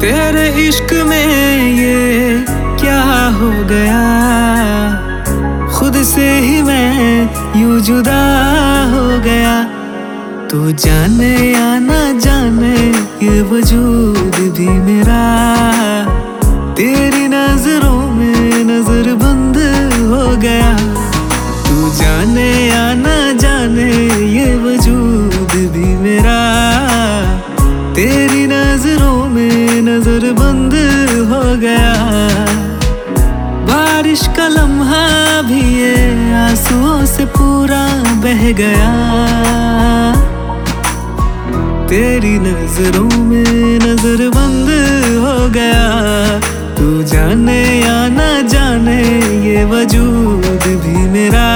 तेरे इश्क में ये क्या हो गया? खुद से ही मैं यू जुदा हो गया। तू जाने या ना जाने, ये वजूद भी मेरा। तेरी नज़रों में नज़र बंद हो गया। तू जाने या ना जाने, ये वजूद भी मेरा। तेरी गया। बारिश का लम्हा भी ये आंसुओं से पूरा बह गया। तेरी नज़रों में नज़र बंद हो गया। तू जाने या ना जाने, ये वजूद भी मेरा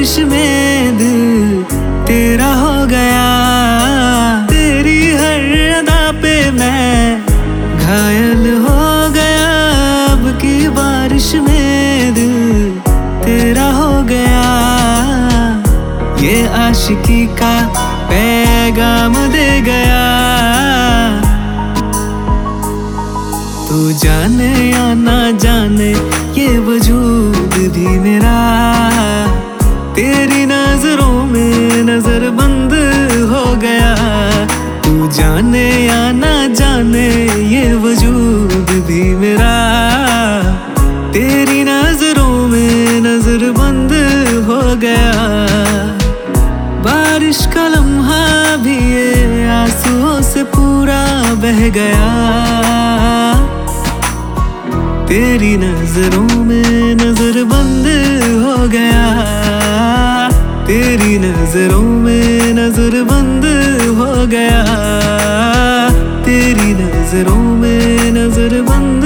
बारिश में दिल तेरा हो गया। तेरी हर अदा पे मैं घायल हो गया। अब की बारिश में दिल तेरा हो गया। ये आशिकी का पैगाम दे गया। तू जाने या ना जाने ये वजूद जाने या ना जाने ये वजूद भी मेरा। तेरी नज़रों में नज़र बंद हो गया। बारिश का लम्हा भी ये आंसुओं से पूरा बह गया। तेरी नज़रों में नज़र बंद हो गया। तेरी नज़रों में नज़र बंद गया। तेरी नज़रों में नज़र बंद